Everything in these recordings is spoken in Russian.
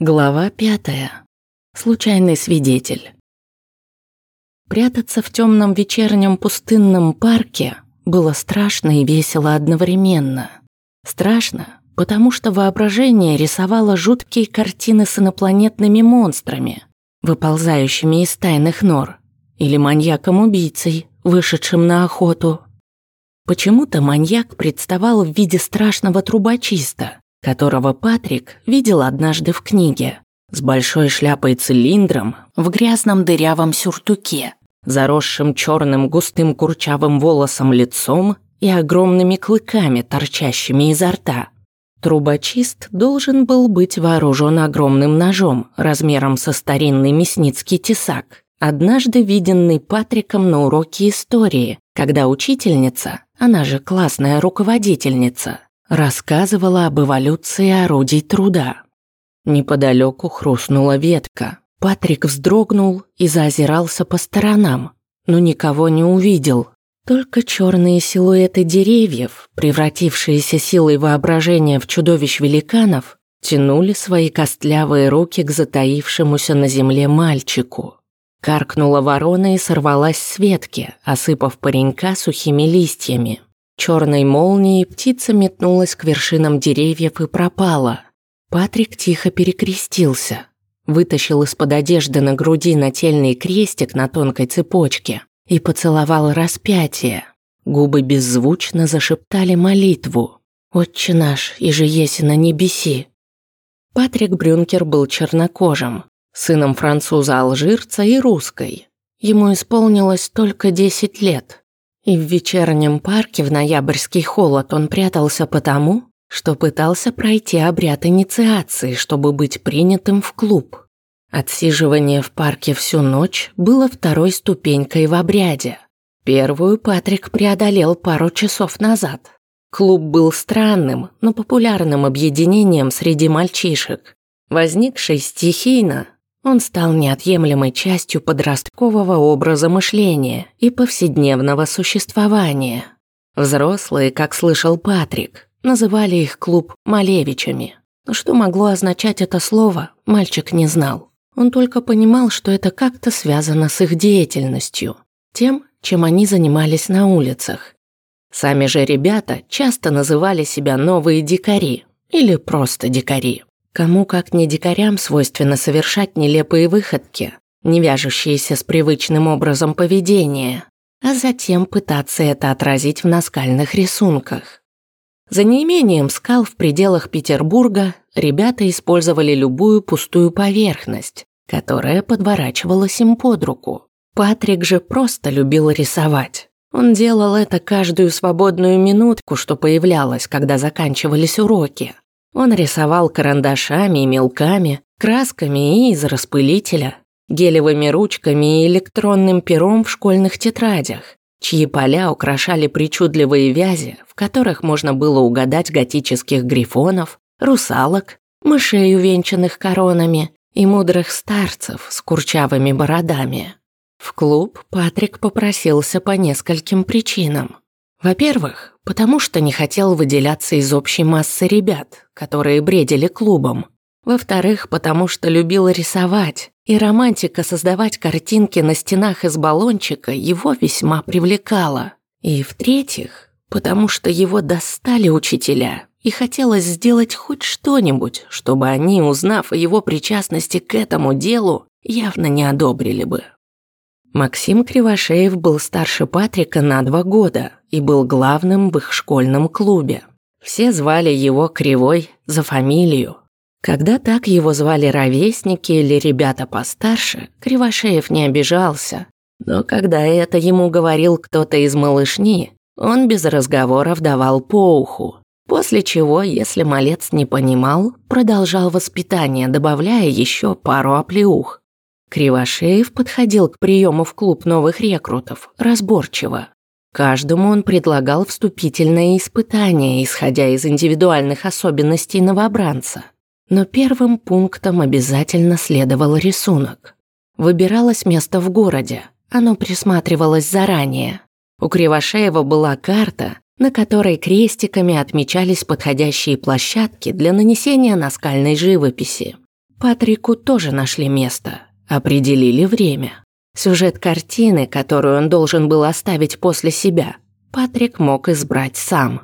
Глава пятая. Случайный свидетель. Прятаться в темном вечернем пустынном парке было страшно и весело одновременно. Страшно, потому что воображение рисовало жуткие картины с инопланетными монстрами, выползающими из тайных нор, или маньяком-убийцей, вышедшим на охоту. Почему-то маньяк представал в виде страшного трубочиста, которого Патрик видел однажды в книге, с большой шляпой-цилиндром в грязном дырявом сюртуке, заросшим черным густым курчавым волосом лицом и огромными клыками, торчащими изо рта. Трубочист должен был быть вооружен огромным ножом размером со старинный мясницкий тесак, однажды виденный Патриком на уроке истории, когда учительница, она же классная руководительница, рассказывала об эволюции орудий труда. Неподалеку хрустнула ветка. Патрик вздрогнул и заозирался по сторонам, но никого не увидел. Только черные силуэты деревьев, превратившиеся силой воображения в чудовищ-великанов, тянули свои костлявые руки к затаившемуся на земле мальчику. Каркнула ворона и сорвалась с ветки, осыпав паренька сухими листьями. Черной молнией птица метнулась к вершинам деревьев и пропала. Патрик тихо перекрестился, вытащил из-под одежды на груди нательный крестик на тонкой цепочке и поцеловал распятие. Губы беззвучно зашептали молитву. «Отче наш, и же еси на небеси». Патрик Брюнкер был чернокожим, сыном француза-алжирца и русской. Ему исполнилось только 10 лет. И в вечернем парке в ноябрьский холод он прятался потому, что пытался пройти обряд инициации, чтобы быть принятым в клуб. Отсиживание в парке всю ночь было второй ступенькой в обряде. Первую Патрик преодолел пару часов назад. Клуб был странным, но популярным объединением среди мальчишек, возникшей стихийно он стал неотъемлемой частью подросткового образа мышления и повседневного существования. Взрослые, как слышал Патрик, называли их клуб «малевичами». Но что могло означать это слово, мальчик не знал. Он только понимал, что это как-то связано с их деятельностью, тем, чем они занимались на улицах. Сами же ребята часто называли себя «новые дикари» или просто «дикари». Кому, как не дикарям, свойственно совершать нелепые выходки, не вяжущиеся с привычным образом поведения, а затем пытаться это отразить в наскальных рисунках. За неимением скал в пределах Петербурга ребята использовали любую пустую поверхность, которая подворачивалась им под руку. Патрик же просто любил рисовать. Он делал это каждую свободную минутку, что появлялась, когда заканчивались уроки. Он рисовал карандашами и мелками, красками и из распылителя, гелевыми ручками и электронным пером в школьных тетрадях, чьи поля украшали причудливые вязи, в которых можно было угадать готических грифонов, русалок, мышей, увенчанных коронами, и мудрых старцев с курчавыми бородами. В клуб Патрик попросился по нескольким причинам. Во-первых, потому что не хотел выделяться из общей массы ребят, которые бредили клубом. Во-вторых, потому что любил рисовать, и романтика создавать картинки на стенах из баллончика его весьма привлекала. И в-третьих, потому что его достали учителя, и хотелось сделать хоть что-нибудь, чтобы они, узнав о его причастности к этому делу, явно не одобрили бы. Максим Кривошеев был старше Патрика на два года и был главным в их школьном клубе. Все звали его Кривой за фамилию. Когда так его звали ровесники или ребята постарше, Кривошеев не обижался. Но когда это ему говорил кто-то из малышни, он без разговоров давал по уху. После чего, если малец не понимал, продолжал воспитание, добавляя еще пару оплеух. Кривошеев подходил к приему в клуб новых рекрутов разборчиво. Каждому он предлагал вступительное испытание, исходя из индивидуальных особенностей новобранца. Но первым пунктом обязательно следовал рисунок. Выбиралось место в городе, оно присматривалось заранее. У Кривошеева была карта, на которой крестиками отмечались подходящие площадки для нанесения наскальной живописи. Патрику тоже нашли место, определили время. Сюжет картины, которую он должен был оставить после себя, Патрик мог избрать сам.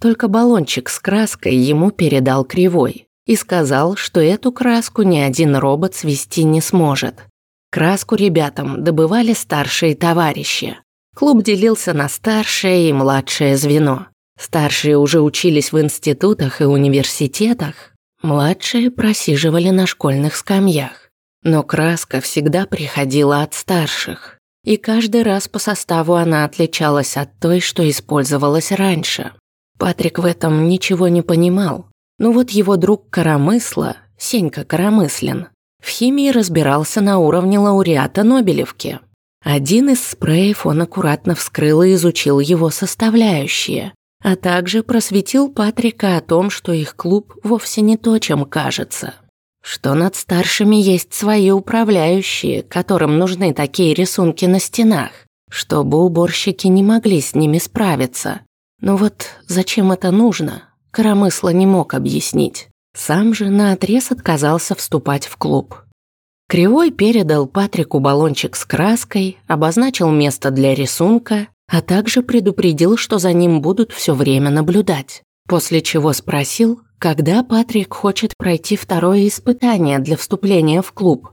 Только баллончик с краской ему передал Кривой и сказал, что эту краску ни один робот свести не сможет. Краску ребятам добывали старшие товарищи. Клуб делился на старшее и младшее звено. Старшие уже учились в институтах и университетах, младшие просиживали на школьных скамьях. Но краска всегда приходила от старших, и каждый раз по составу она отличалась от той, что использовалась раньше. Патрик в этом ничего не понимал. Но вот его друг Коромысла, Сенька Коромыслин, в химии разбирался на уровне лауреата Нобелевки. Один из спреев он аккуратно вскрыл и изучил его составляющие, а также просветил Патрика о том, что их клуб вовсе не то, чем кажется. Что над старшими есть свои управляющие, которым нужны такие рисунки на стенах, чтобы уборщики не могли с ними справиться. Но вот зачем это нужно, Коромысла не мог объяснить. Сам же наотрез отказался вступать в клуб. Кривой передал Патрику баллончик с краской, обозначил место для рисунка а также предупредил, что за ним будут все время наблюдать. После чего спросил, когда Патрик хочет пройти второе испытание для вступления в клуб.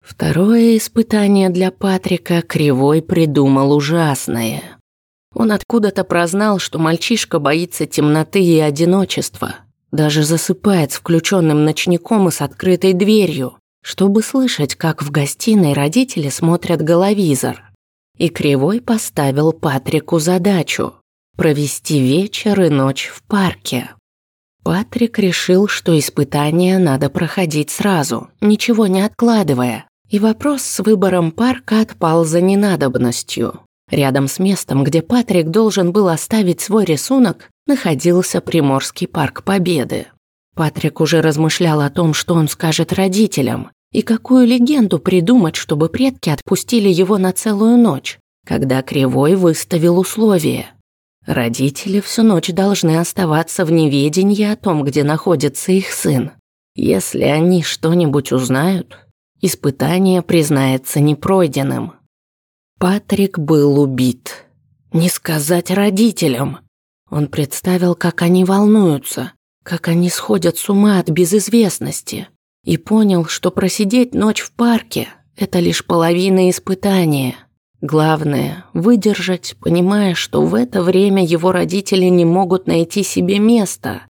Второе испытание для Патрика Кривой придумал ужасное. Он откуда-то прознал, что мальчишка боится темноты и одиночества, даже засыпает с включенным ночником и с открытой дверью, чтобы слышать, как в гостиной родители смотрят головизор и Кривой поставил Патрику задачу – провести вечер и ночь в парке. Патрик решил, что испытание надо проходить сразу, ничего не откладывая, и вопрос с выбором парка отпал за ненадобностью. Рядом с местом, где Патрик должен был оставить свой рисунок, находился Приморский парк Победы. Патрик уже размышлял о том, что он скажет родителям, и какую легенду придумать, чтобы предки отпустили его на целую ночь, когда Кривой выставил условия? Родители всю ночь должны оставаться в неведении о том, где находится их сын. Если они что-нибудь узнают, испытание признается непройденным. Патрик был убит. Не сказать родителям. Он представил, как они волнуются, как они сходят с ума от безызвестности, и понял, что просидеть ночь в парке – это лишь половина испытания. Главное – выдержать, понимая, что в это время его родители не могут найти себе места.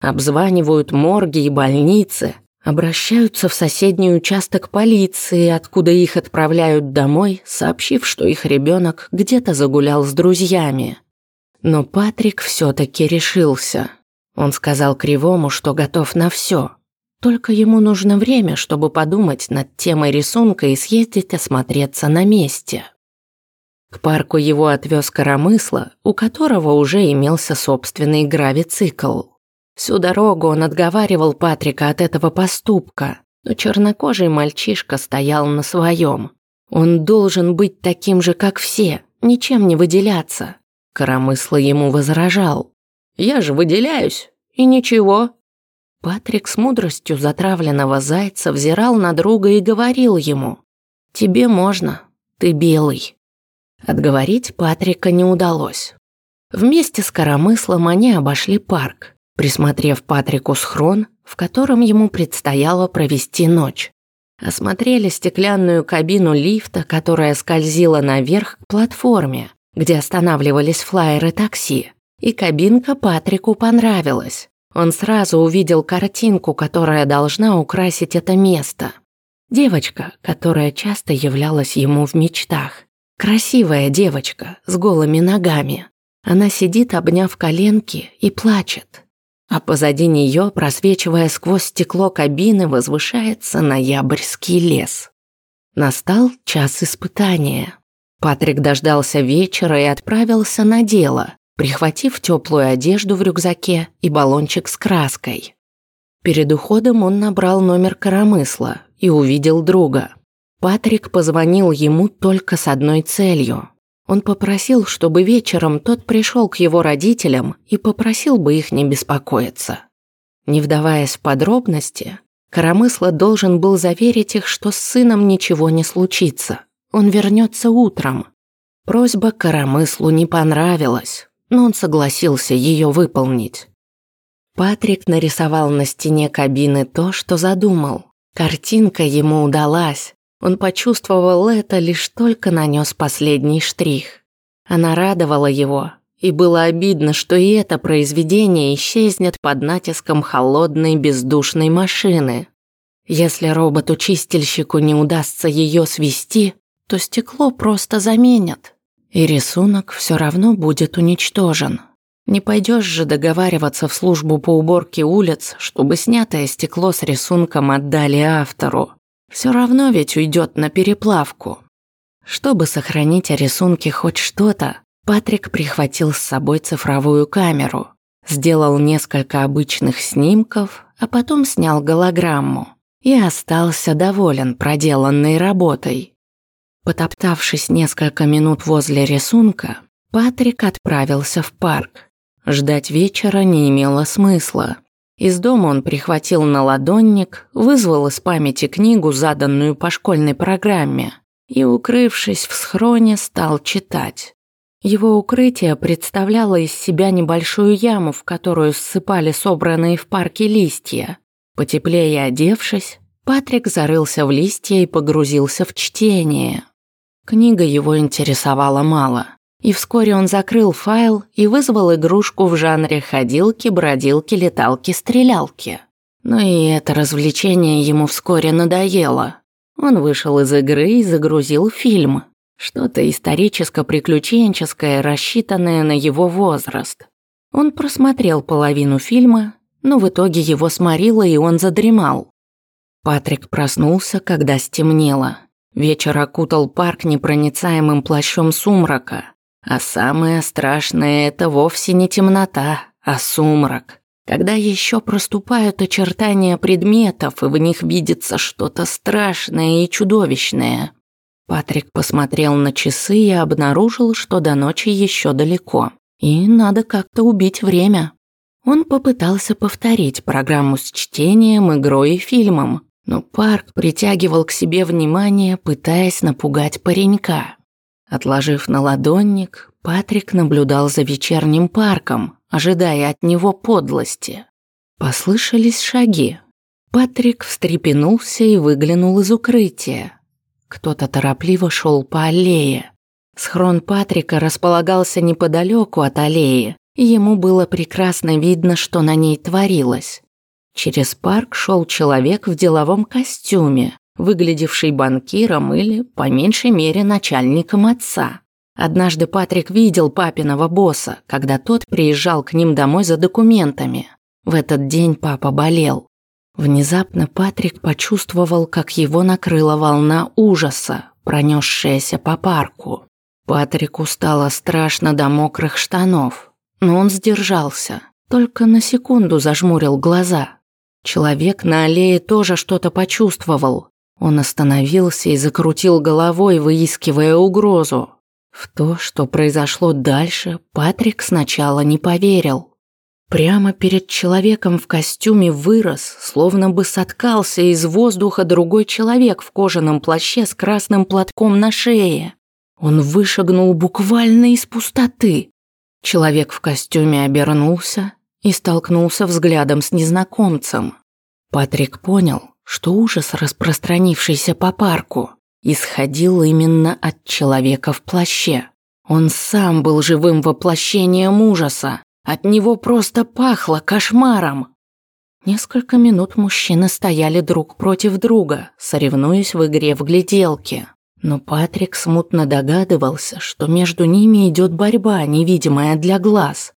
Обзванивают морги и больницы, обращаются в соседний участок полиции, откуда их отправляют домой, сообщив, что их ребенок где-то загулял с друзьями. Но Патрик все-таки решился. Он сказал Кривому, что готов на все – только ему нужно время, чтобы подумать над темой рисунка и съездить осмотреться на месте. К парку его отвез Коромысла, у которого уже имелся собственный гравицикл. Всю дорогу он отговаривал Патрика от этого поступка, но чернокожий мальчишка стоял на своем. Он должен быть таким же, как все, ничем не выделяться. Коромысло ему возражал. «Я же выделяюсь, и ничего, Патрик с мудростью затравленного зайца взирал на друга и говорил ему «Тебе можно, ты белый». Отговорить Патрика не удалось. Вместе с Коромыслом они обошли парк, присмотрев Патрику схрон, в котором ему предстояло провести ночь. Осмотрели стеклянную кабину лифта, которая скользила наверх к платформе, где останавливались флайеры такси. И кабинка Патрику понравилась. Он сразу увидел картинку, которая должна украсить это место. Девочка, которая часто являлась ему в мечтах. Красивая девочка с голыми ногами. Она сидит, обняв коленки, и плачет. А позади нее, просвечивая сквозь стекло кабины, возвышается ноябрьский лес. Настал час испытания. Патрик дождался вечера и отправился на дело, прихватив теплую одежду в рюкзаке и баллончик с краской. Перед уходом он набрал номер коромысла и увидел друга. Патрик позвонил ему только с одной целью. Он попросил, чтобы вечером тот пришел к его родителям и попросил бы их не беспокоиться. Не вдаваясь в подробности, Коромысло должен был заверить их, что с сыном ничего не случится. Он вернется утром. Просьба Коромыслу не понравилась, но он согласился ее выполнить. Патрик нарисовал на стене кабины то, что задумал. Картинка ему удалась. Он почувствовал это, лишь только нанес последний штрих. Она радовала его, и было обидно, что и это произведение исчезнет под натиском холодной бездушной машины. Если роботу-чистильщику не удастся ее свести, то стекло просто заменят, и рисунок все равно будет уничтожен. Не пойдешь же договариваться в службу по уборке улиц, чтобы снятое стекло с рисунком отдали автору. Все равно ведь уйдет на переплавку. Чтобы сохранить о рисунке хоть что-то, Патрик прихватил с собой цифровую камеру, сделал несколько обычных снимков, а потом снял голограмму и остался доволен проделанной работой. Потоптавшись несколько минут возле рисунка, Патрик отправился в парк. Ждать вечера не имело смысла. Из дома он прихватил наладонник, вызвал из памяти книгу, заданную по школьной программе, и, укрывшись в схроне, стал читать. Его укрытие представляло из себя небольшую яму, в которую ссыпали собранные в парке листья. Потеплее одевшись, Патрик зарылся в листья и погрузился в чтение. Книга его интересовала мало, и вскоре он закрыл файл и вызвал игрушку в жанре ходилки, бродилки, леталки, стрелялки. Но и это развлечение ему вскоре надоело. Он вышел из игры и загрузил фильм, что-то историческо-приключенческое, рассчитанное на его возраст. Он просмотрел половину фильма, но в итоге его сморило, и он задремал. Патрик проснулся, когда стемнело. Вечер окутал парк непроницаемым плащом сумрака. А самое страшное – это вовсе не темнота, а сумрак. Когда еще проступают очертания предметов, и в них видится что-то страшное и чудовищное. Патрик посмотрел на часы и обнаружил, что до ночи еще далеко. И надо как-то убить время. Он попытался повторить программу с чтением, игрой и фильмом, но парк притягивал к себе внимание, пытаясь напугать паренька. Отложив на ладонник, Патрик наблюдал за вечерним парком, ожидая от него подлости. Послышались шаги. Патрик встрепенулся и выглянул из укрытия. Кто-то торопливо шел по аллее. Схрон Патрика располагался неподалеку от аллеи, и ему было прекрасно видно, что на ней творилось. Через парк шел человек в деловом костюме, выглядевший банкиром или, по меньшей мере, начальником отца. Однажды Патрик видел папиного босса, когда тот приезжал к ним домой за документами. В этот день папа болел. Внезапно Патрик почувствовал, как его накрыла волна ужаса, пронесшаяся по парку. Патрику стало страшно до мокрых штанов, но он сдержался, только на секунду зажмурил глаза. Человек на аллее тоже что-то почувствовал. Он остановился и закрутил головой, выискивая угрозу. В то, что произошло дальше, Патрик сначала не поверил. Прямо перед человеком в костюме вырос, словно бы соткался из воздуха другой человек в кожаном плаще с красным платком на шее. Он вышагнул буквально из пустоты. Человек в костюме обернулся и столкнулся взглядом с незнакомцем. Патрик понял, что ужас, распространившийся по парку, исходил именно от человека в плаще. Он сам был живым воплощением ужаса. От него просто пахло кошмаром. Несколько минут мужчины стояли друг против друга, соревнуясь в игре в гляделки. Но Патрик смутно догадывался, что между ними идет борьба, невидимая для глаз.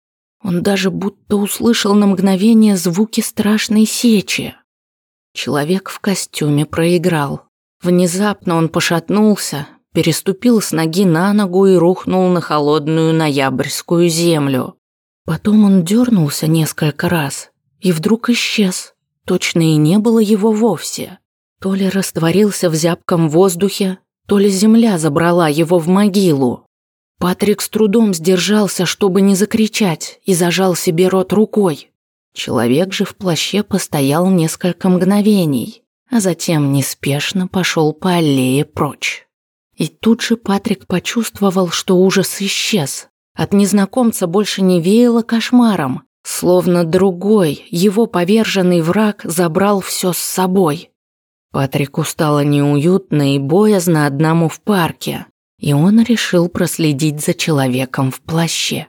Он даже будто услышал на мгновение звуки страшной сечи. Человек в костюме проиграл. Внезапно он пошатнулся, переступил с ноги на ногу и рухнул на холодную ноябрьскую землю. Потом он дернулся несколько раз и вдруг исчез. Точно и не было его вовсе. То ли растворился в зябком воздухе, то ли земля забрала его в могилу. Патрик с трудом сдержался, чтобы не закричать, и зажал себе рот рукой. Человек же в плаще постоял несколько мгновений, а затем неспешно пошел по аллее прочь. И тут же Патрик почувствовал, что ужас исчез. От незнакомца больше не веяло кошмаром, словно другой, его поверженный враг забрал все с собой. Патрику стало неуютно и боязно одному в парке, и он решил проследить за человеком в плаще.